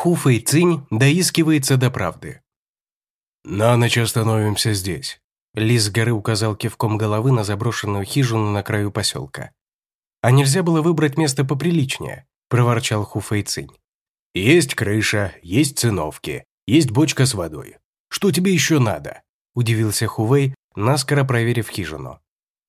Ху Фэй Цинь доискивается до правды. «На ночь остановимся здесь», – Лис горы указал кивком головы на заброшенную хижину на краю поселка. «А нельзя было выбрать место поприличнее», – проворчал Ху Фэй Цинь. «Есть крыша, есть циновки, есть бочка с водой. Что тебе еще надо?» – удивился Хувей, наскоро проверив хижину.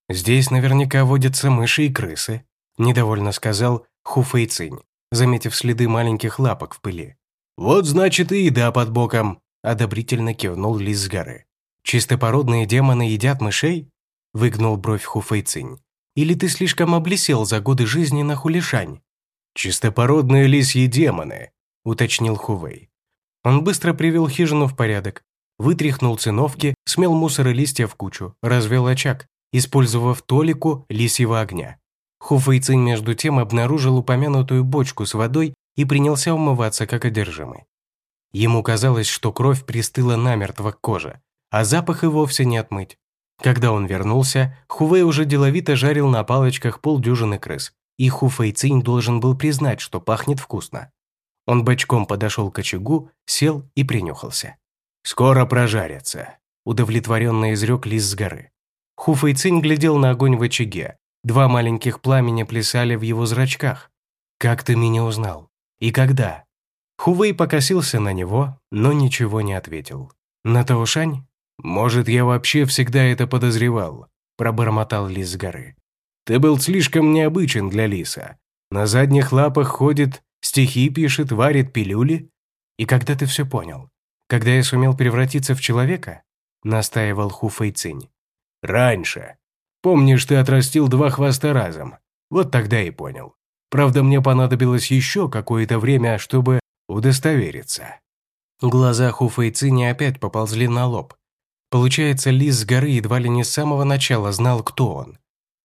«Здесь наверняка водятся мыши и крысы», – недовольно сказал Ху Фэй Цинь, заметив следы маленьких лапок в пыли. «Вот значит и еда под боком», – одобрительно кивнул горы. «Чистопородные демоны едят мышей?» – выгнул бровь Ху Фэй Цинь. «Или ты слишком облесел за годы жизни на Хулишань?» «Чистопородные лисьи демоны», – уточнил Хувей. Он быстро привел хижину в порядок, вытряхнул циновки, смел мусор и листья в кучу, развел очаг, использовав толику лисьего огня. Хуфейцин между тем обнаружил упомянутую бочку с водой и принялся умываться как одержимый. Ему казалось, что кровь пристыла намертво к коже, а запах и вовсе не отмыть. Когда он вернулся, Хувей уже деловито жарил на палочках полдюжины крыс, и Хуфейцинь должен был признать, что пахнет вкусно. Он бочком подошел к очагу, сел и принюхался. «Скоро прожарятся», – удовлетворенно изрек лис с горы. Хуфейцинь глядел на огонь в очаге. Два маленьких пламени плясали в его зрачках. «Как ты меня узнал? И когда?» Хувей покосился на него, но ничего не ответил. «На Таушань?» «Может, я вообще всегда это подозревал», – пробормотал лис с горы. «Ты был слишком необычен для лиса. На задних лапах ходит, стихи пишет, варит пилюли. И когда ты все понял? Когда я сумел превратиться в человека?» – настаивал Ху Фэйцинь. «Раньше. Помнишь, ты отрастил два хвоста разом? Вот тогда и понял. Правда, мне понадобилось еще какое-то время, чтобы удостовериться». Глаза Ху Фэйцини опять поползли на лоб. Получается, лис с горы едва ли не с самого начала знал, кто он.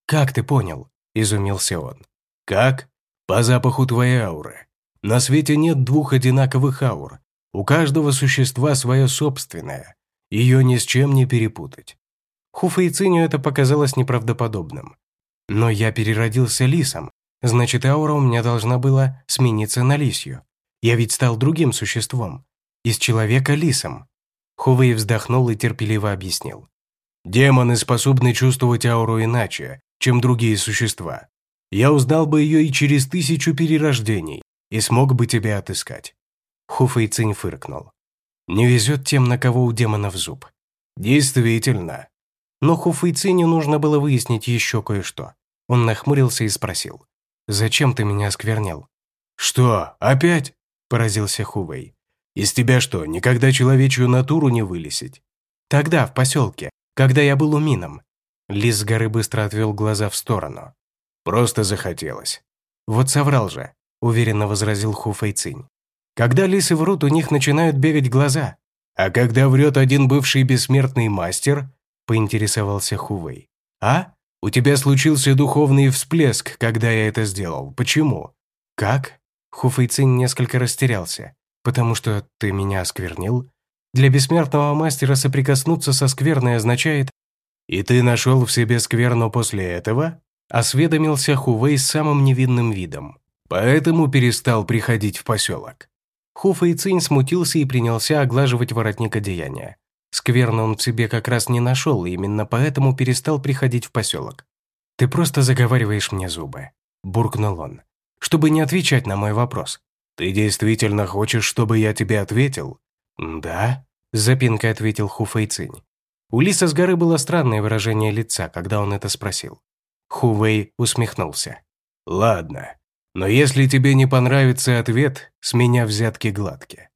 «Как ты понял?» – изумился он. «Как? По запаху твоей ауры. На свете нет двух одинаковых аур. У каждого существа свое собственное. Ее ни с чем не перепутать. Хуфейциню это показалось неправдоподобным. Но я переродился лисом, значит, аура у меня должна была смениться на лисью. Я ведь стал другим существом. Из человека лисом. Хувей вздохнул и терпеливо объяснил. Демоны способны чувствовать ауру иначе, чем другие существа. Я узнал бы ее и через тысячу перерождений, и смог бы тебя отыскать. Хуфэй фыркнул. Не везет тем, на кого у демонов зуб. Действительно, но Хуфэйциню нужно было выяснить еще кое-что. Он нахмурился и спросил. «Зачем ты меня осквернил?» «Что, опять?» – поразился Хувей. «Из тебя что, никогда человечью натуру не вылесить?» «Тогда, в поселке, когда я был умином». Лис с горы быстро отвел глаза в сторону. «Просто захотелось». «Вот соврал же», – уверенно возразил Хуфэйцинь. «Когда лисы врут, у них начинают бегать глаза. А когда врет один бывший бессмертный мастер, поинтересовался Хувей. «А? У тебя случился духовный всплеск, когда я это сделал. Почему?» «Как?» Хуфейцин несколько растерялся. «Потому что ты меня осквернил? Для бессмертного мастера соприкоснуться со скверной означает...» «И ты нашел в себе скверну после этого?» Осведомился Хувей с самым невинным видом. «Поэтому перестал приходить в поселок». Хуфейцин смутился и принялся оглаживать воротник одеяния. Скверно он в себе как раз не нашел, и именно поэтому перестал приходить в поселок. «Ты просто заговариваешь мне зубы», – буркнул он, – «чтобы не отвечать на мой вопрос». «Ты действительно хочешь, чтобы я тебе ответил?» «Да», – запинкой ответил Хуфэйцинь. У Лиса с горы было странное выражение лица, когда он это спросил. Хувей усмехнулся. «Ладно, но если тебе не понравится ответ, с меня взятки гладкие.